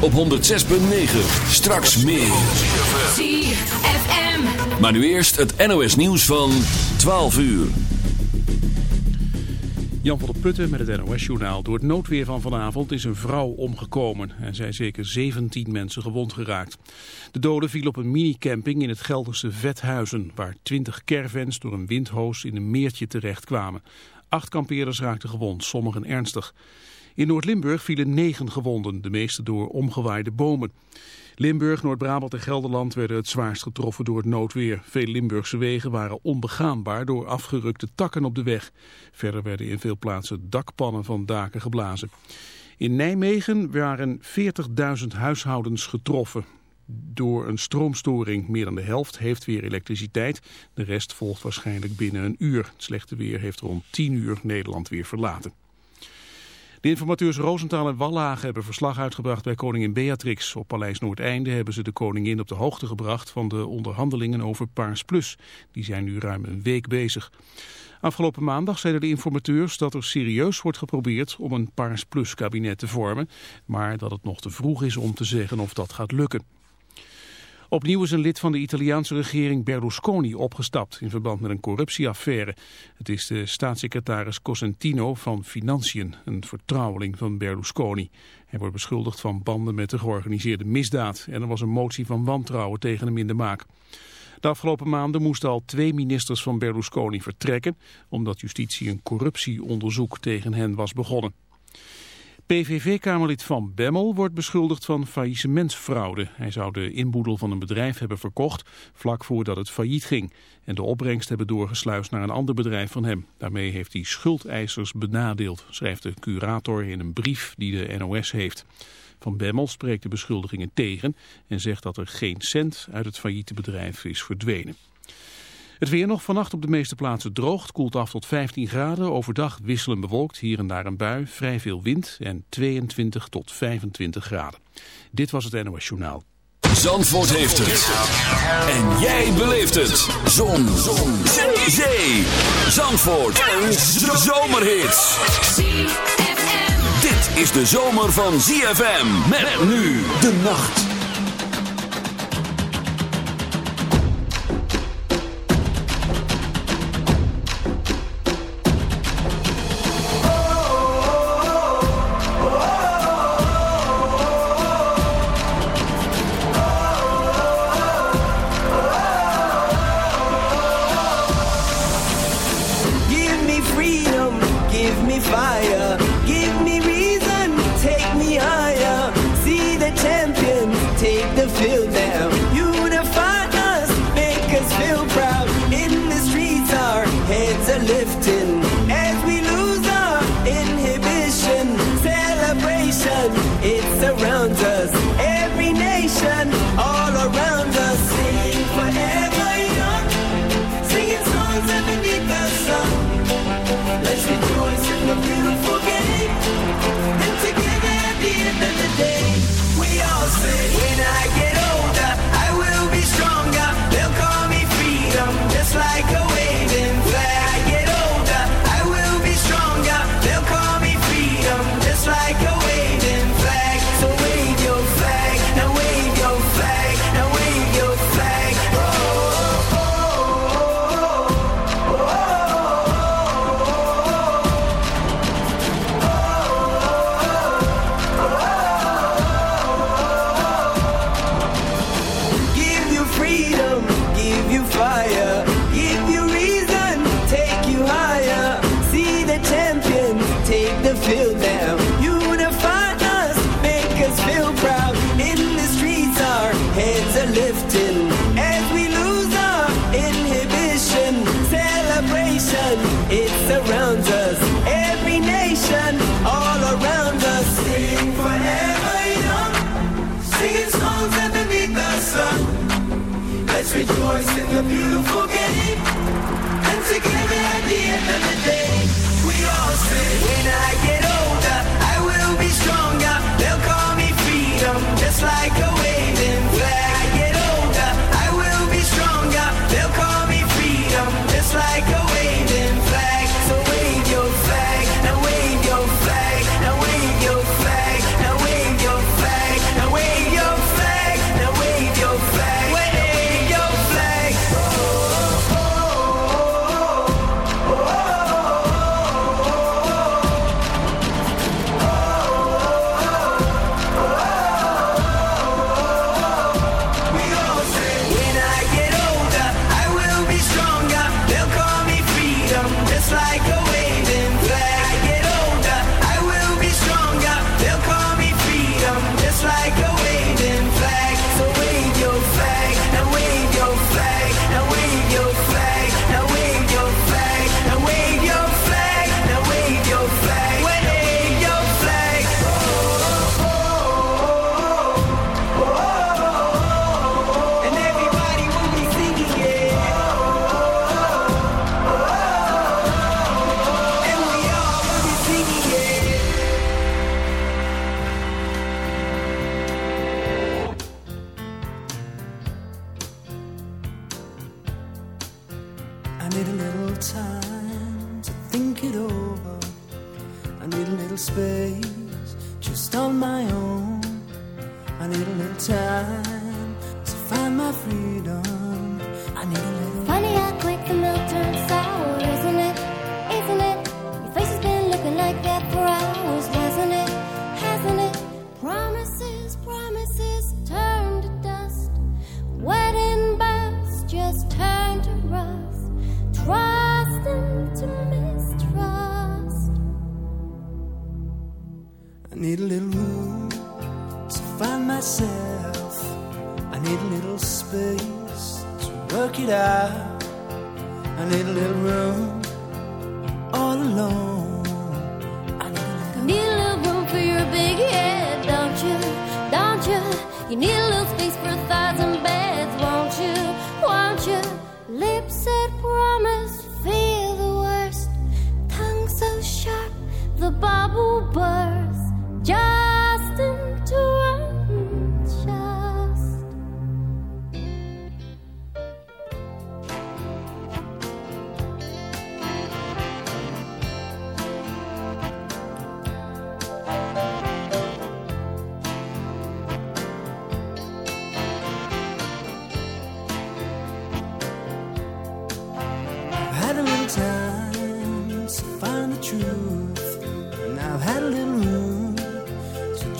op 106.9. Straks meer. ZFM. Maar nu eerst het NOS nieuws van 12 uur. Jan van der Putten met het NOS journaal. Door het noodweer van vanavond is een vrouw omgekomen. en zijn zeker 17 mensen gewond geraakt. De doden viel op een minicamping in het Gelderse Vethuizen... waar 20 caravans door een windhoos in een meertje terecht kwamen. Acht kampeerders raakten gewond, sommigen ernstig. In Noord-Limburg vielen negen gewonden, de meeste door omgewaaide bomen. Limburg, Noord-Brabant en Gelderland werden het zwaarst getroffen door het noodweer. Veel Limburgse wegen waren onbegaanbaar door afgerukte takken op de weg. Verder werden in veel plaatsen dakpannen van daken geblazen. In Nijmegen waren 40.000 huishoudens getroffen. Door een stroomstoring meer dan de helft heeft weer elektriciteit. De rest volgt waarschijnlijk binnen een uur. Het slechte weer heeft rond 10 uur Nederland weer verlaten. De informateurs Roosentaal en Wallage hebben verslag uitgebracht bij koningin Beatrix. Op Paleis Noordeinde hebben ze de koningin op de hoogte gebracht van de onderhandelingen over Paars Plus. Die zijn nu ruim een week bezig. Afgelopen maandag zeiden de informateurs dat er serieus wordt geprobeerd om een Paars Plus kabinet te vormen. Maar dat het nog te vroeg is om te zeggen of dat gaat lukken. Opnieuw is een lid van de Italiaanse regering Berlusconi opgestapt in verband met een corruptieaffaire. Het is de staatssecretaris Cosentino van Financiën, een vertrouweling van Berlusconi. Hij wordt beschuldigd van banden met de georganiseerde misdaad en er was een motie van wantrouwen tegen hem in de maak. De afgelopen maanden moesten al twee ministers van Berlusconi vertrekken omdat justitie een corruptieonderzoek tegen hen was begonnen. PVV-kamerlid Van Bemmel wordt beschuldigd van faillissementsfraude. Hij zou de inboedel van een bedrijf hebben verkocht vlak voordat het failliet ging. En de opbrengst hebben doorgesluist naar een ander bedrijf van hem. Daarmee heeft hij schuldeisers benadeeld, schrijft de curator in een brief die de NOS heeft. Van Bemmel spreekt de beschuldigingen tegen en zegt dat er geen cent uit het failliete bedrijf is verdwenen. Het weer nog vannacht op de meeste plaatsen droogt, koelt af tot 15 graden. Overdag wisselend bewolkt, hier en daar een bui, vrij veel wind en 22 tot 25 graden. Dit was het NOS Journaal. Zandvoort heeft het. En jij beleeft het. Zon. Zon. Zee. Zandvoort. Een zomerhit. Dit is de zomer van ZFM. Met nu de nacht.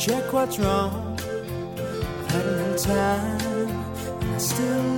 check what's wrong. i had a little time, and I still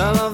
Some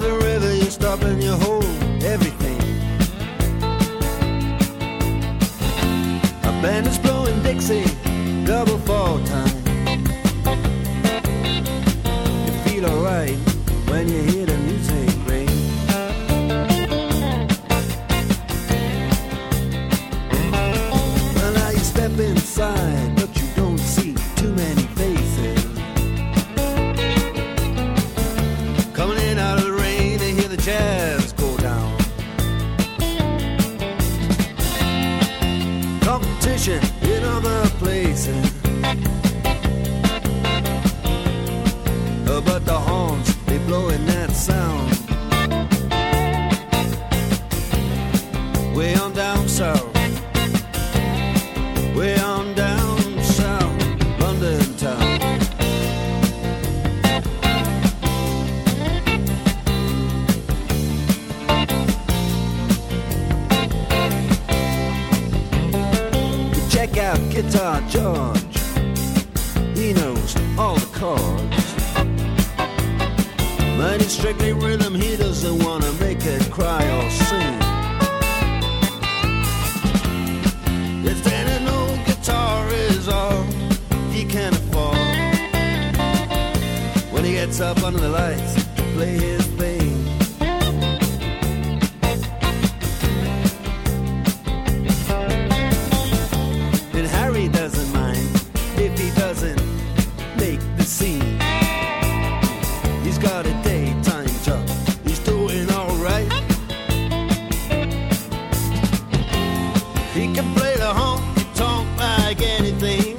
He can play the honky tonk like anything.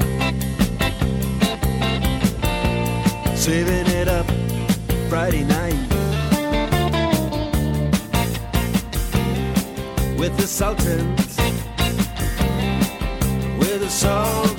Saving it up Friday night with the Sultans, with the Sultans.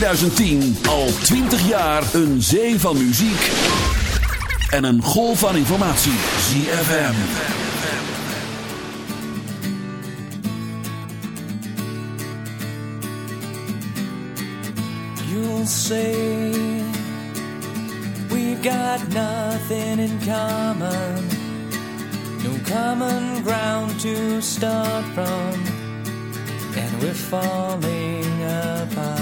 2010 al 20 jaar een zee van muziek en een golf van informatie. ZFM. You'll say we've got nothing in common. No common ground to start from. And we're falling apart.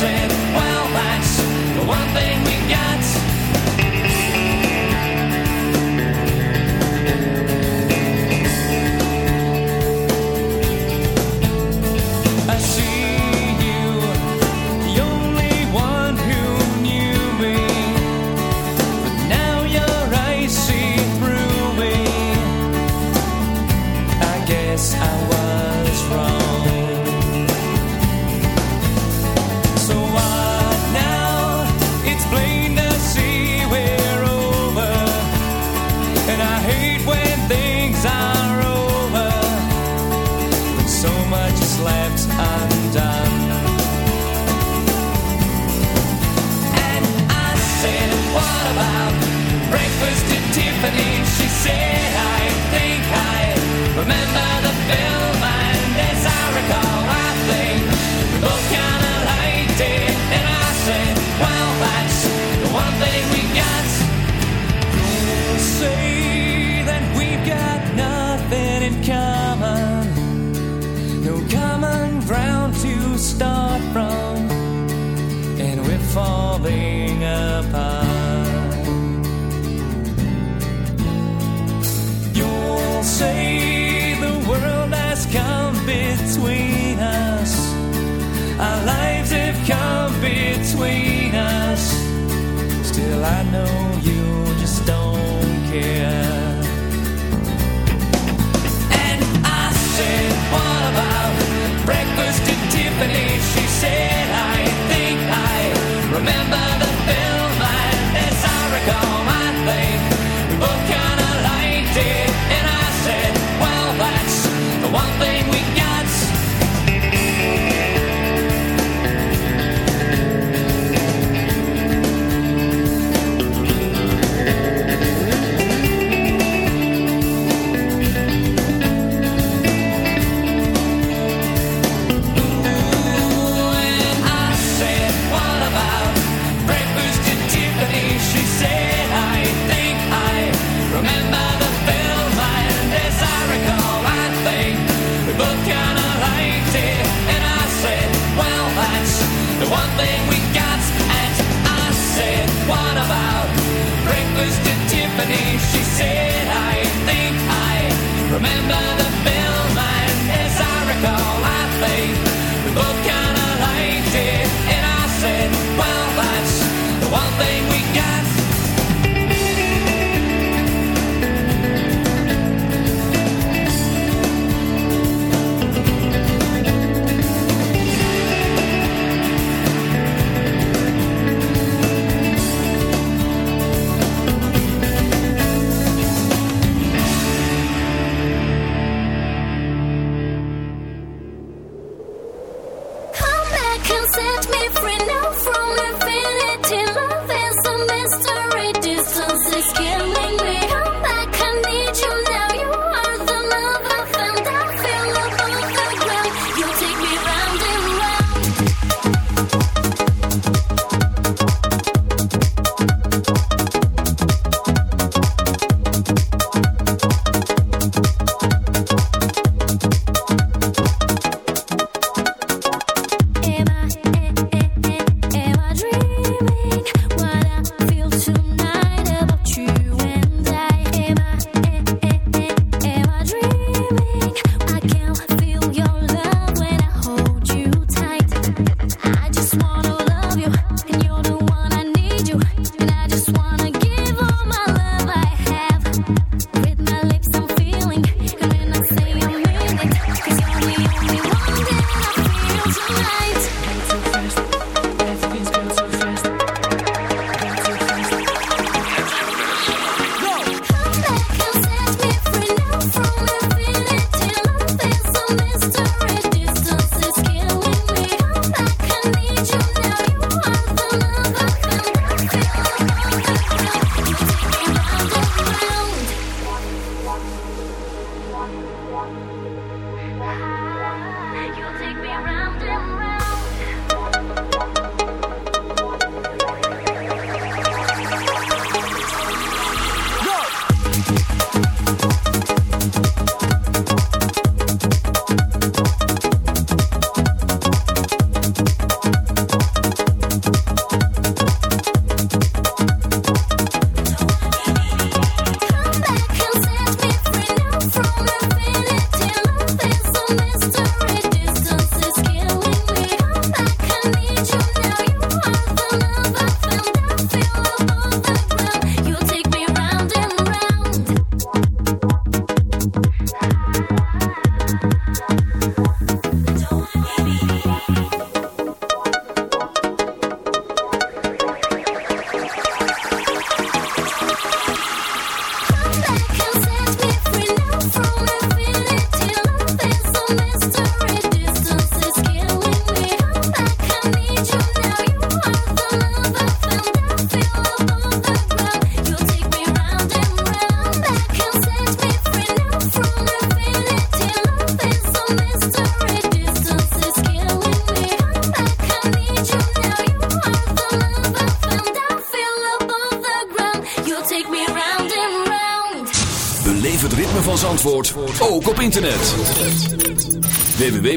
said, well, that's the one thing we got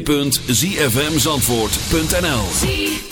www.zfmzandvoort.nl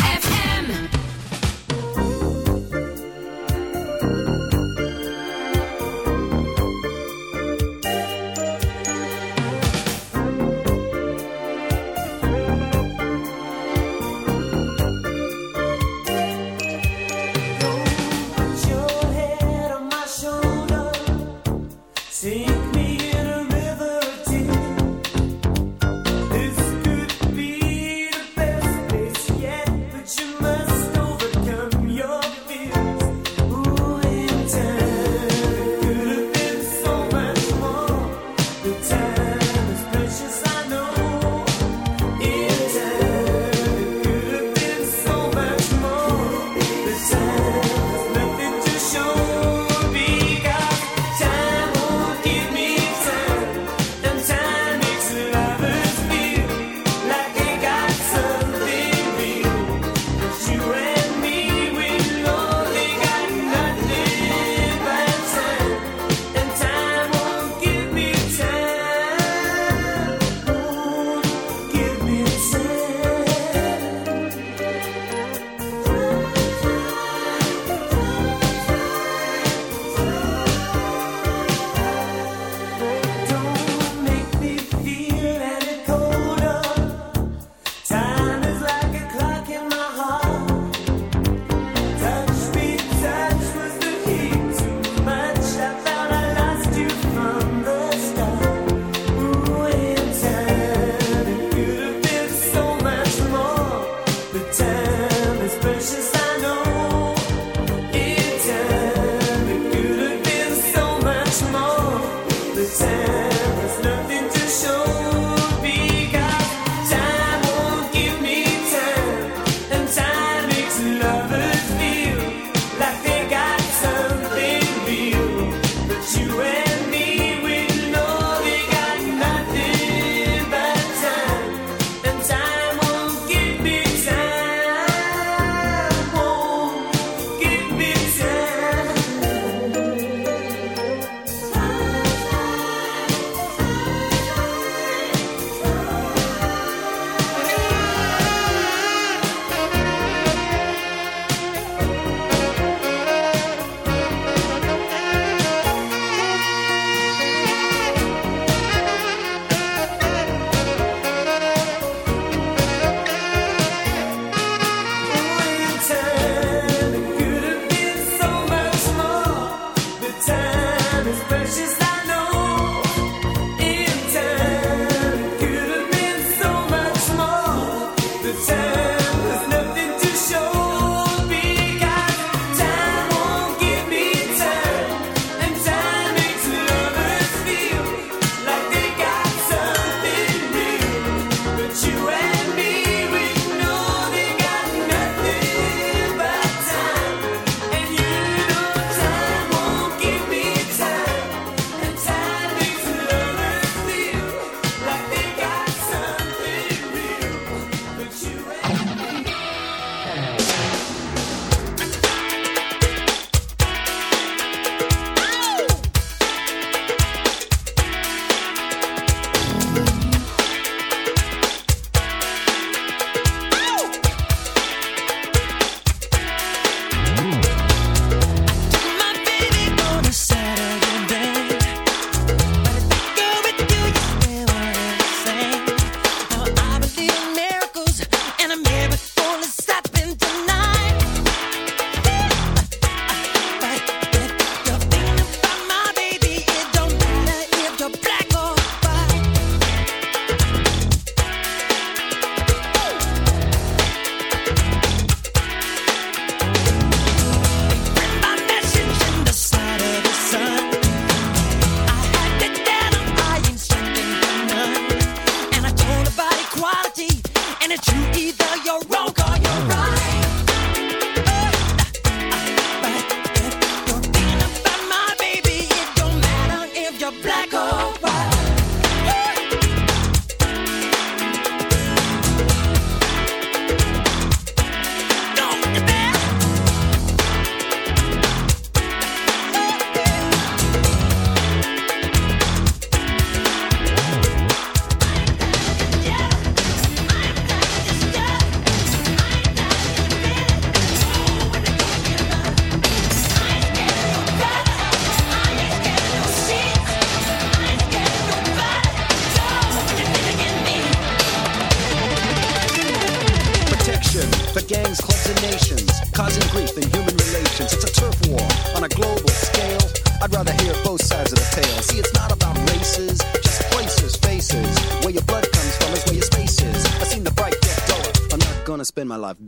my life.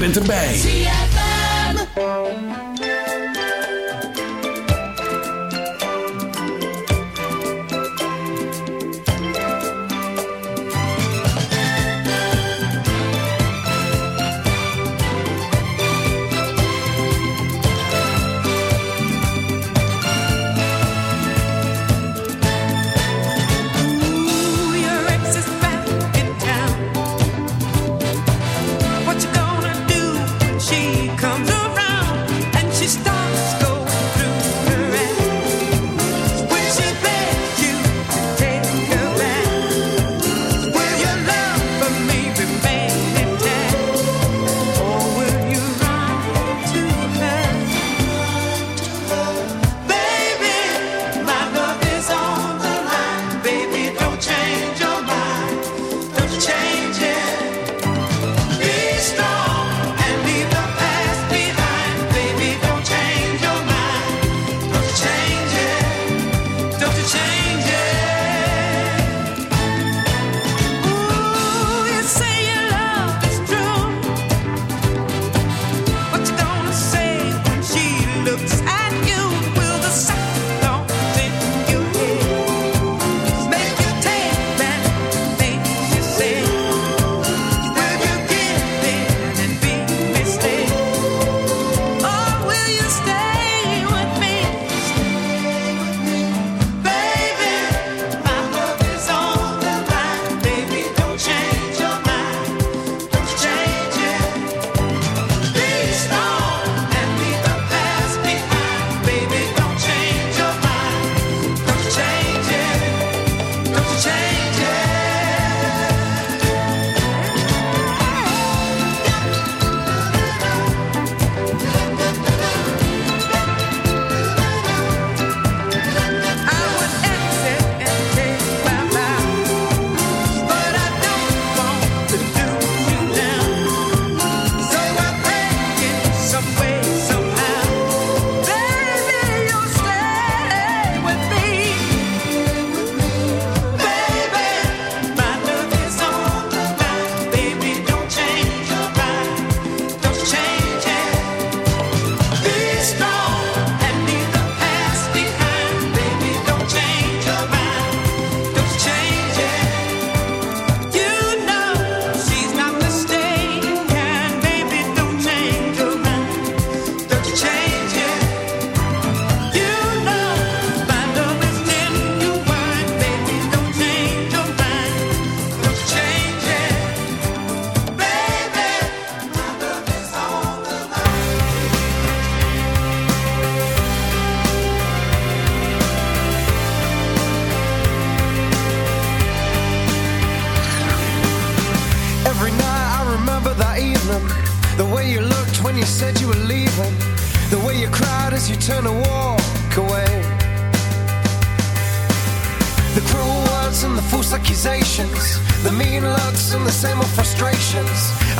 bent erbij.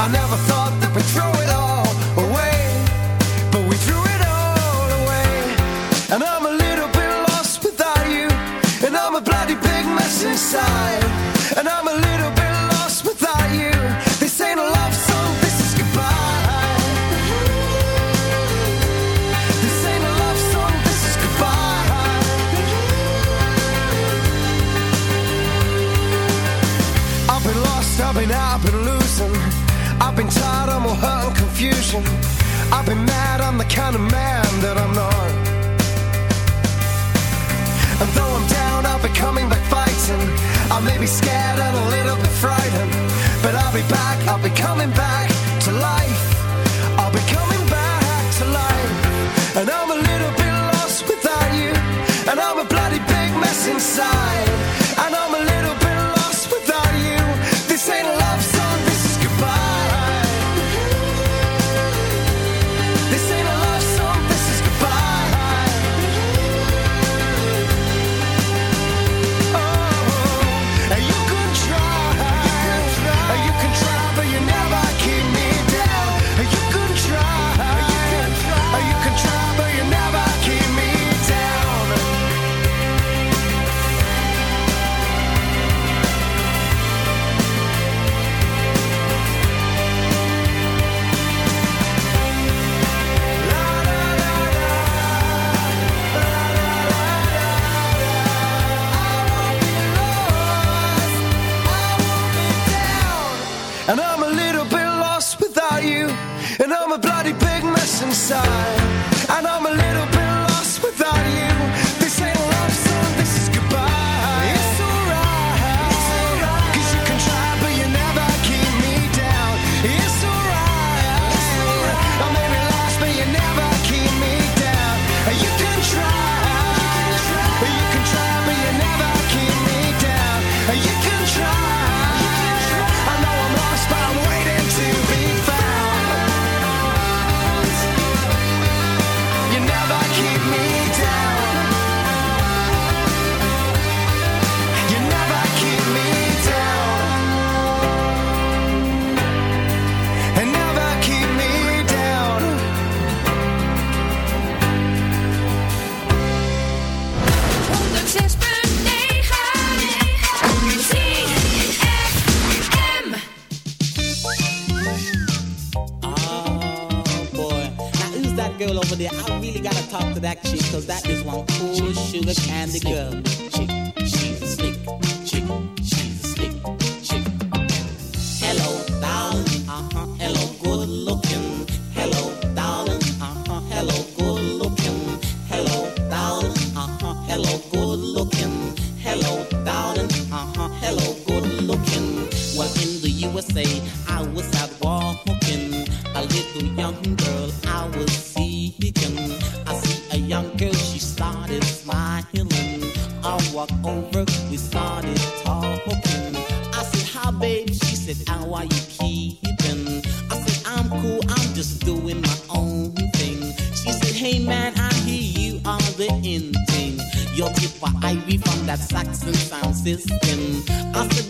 I never thought the patrol Say I was out walking, a little young girl I was seeking. I see a young girl, she started smiling. I walked over, we started talking. I said, Hi, babe. She said, How are you keeping? I said, I'm cool, I'm just doing my own thing. She said, Hey, man, I hear you are the in thing. You're tip for Ivy from that Saxon sound system. I said,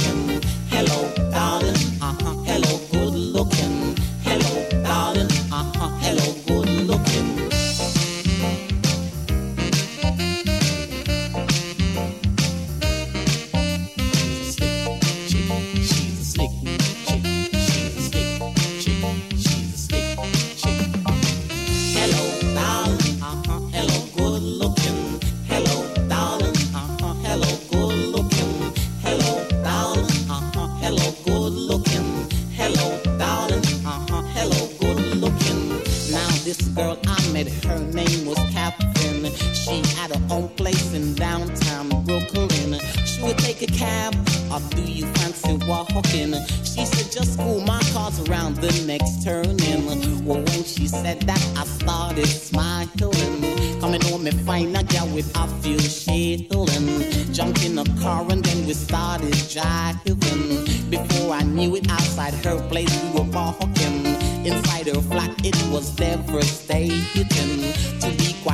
cars around the next turning. Well, when she said that, I started smiling. Coming home and find a girl with a few shilling. Jumped in a car and then we started driving. Before I knew it, outside her place we were walking. Inside her flat, it was devastating to be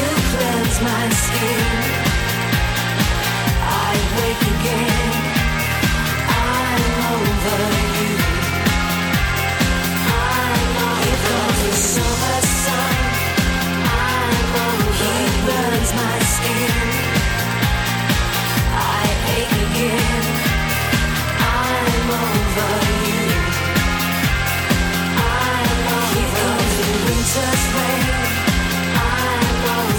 over.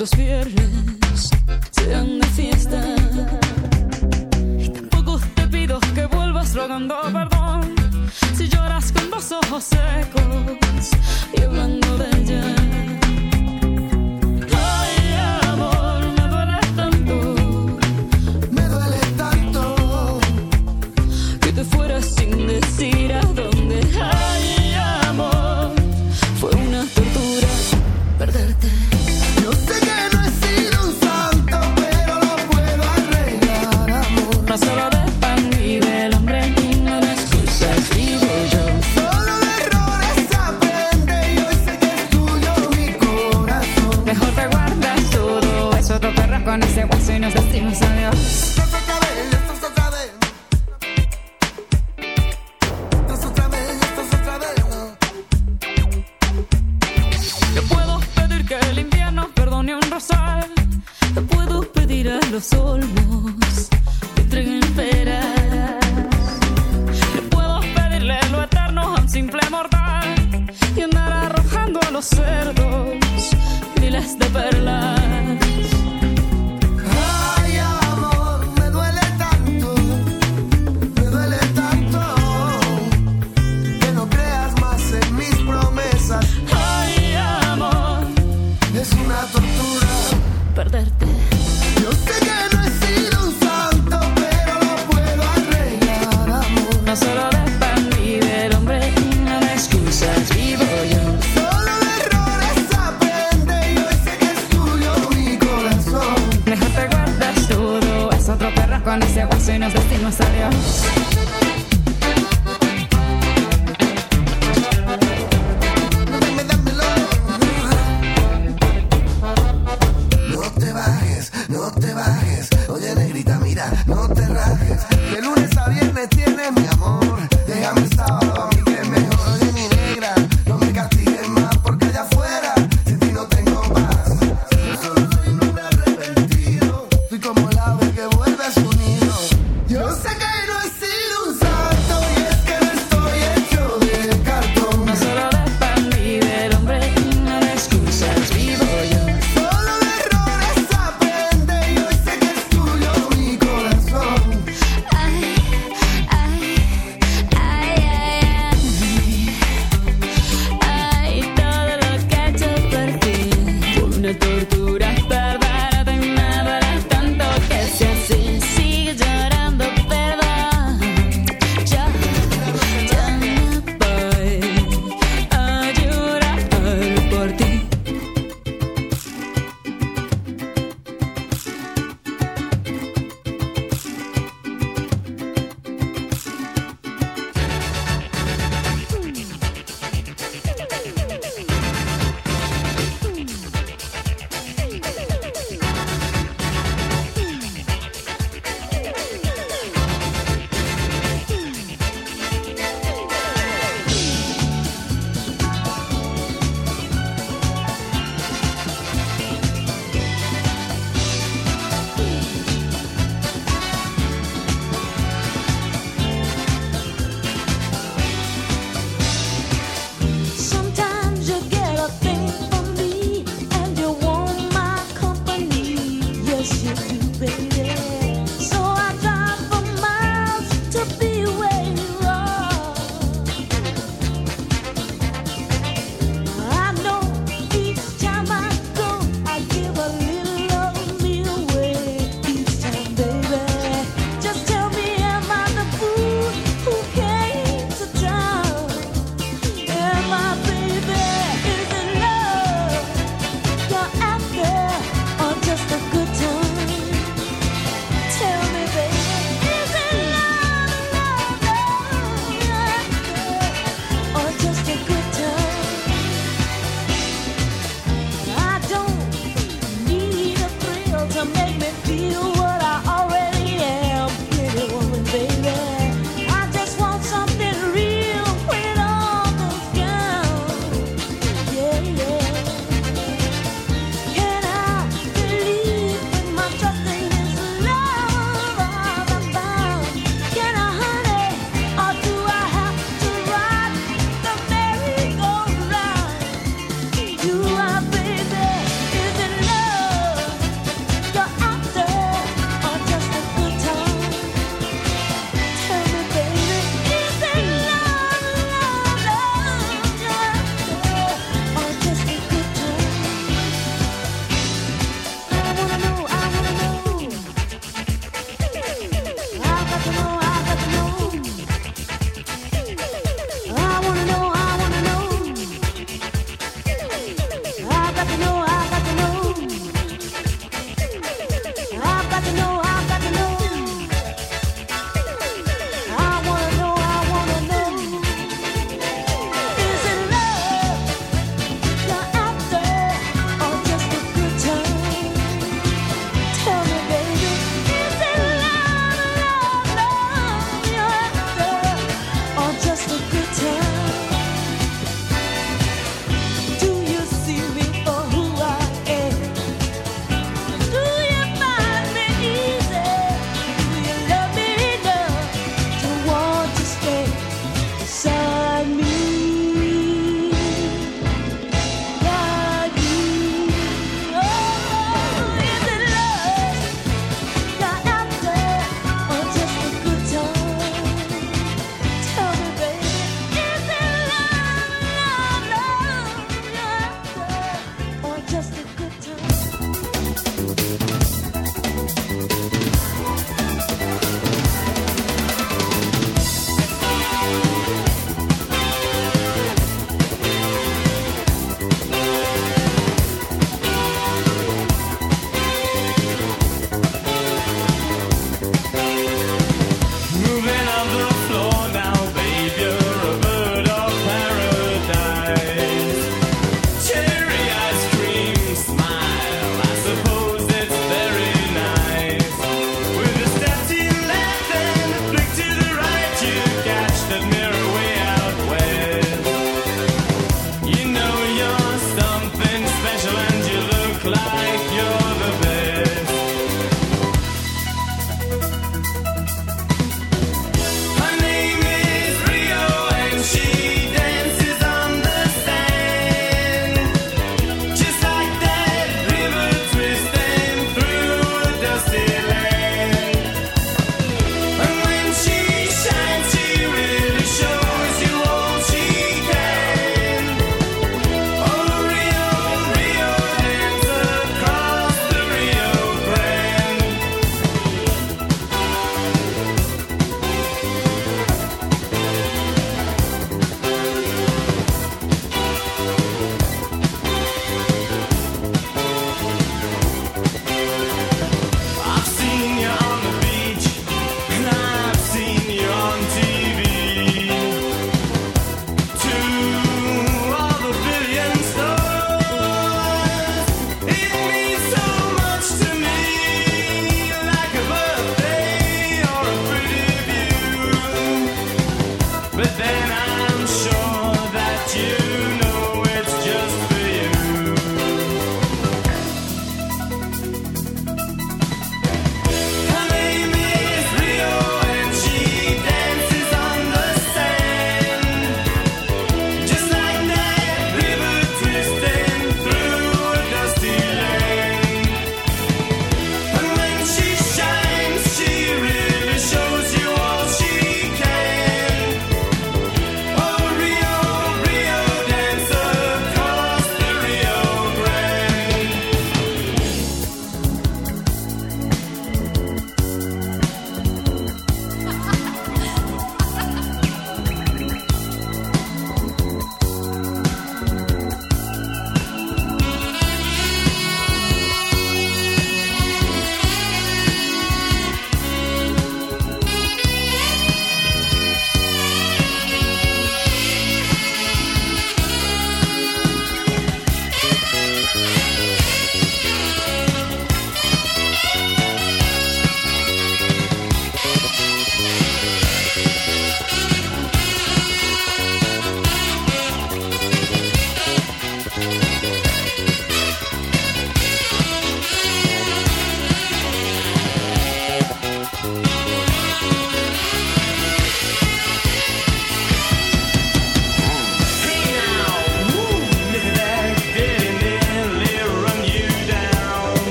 los viernes sean de fiesta. tampoco te pido que vuelvas rogando perdón si lloras con los ojos secos y hablando de ella.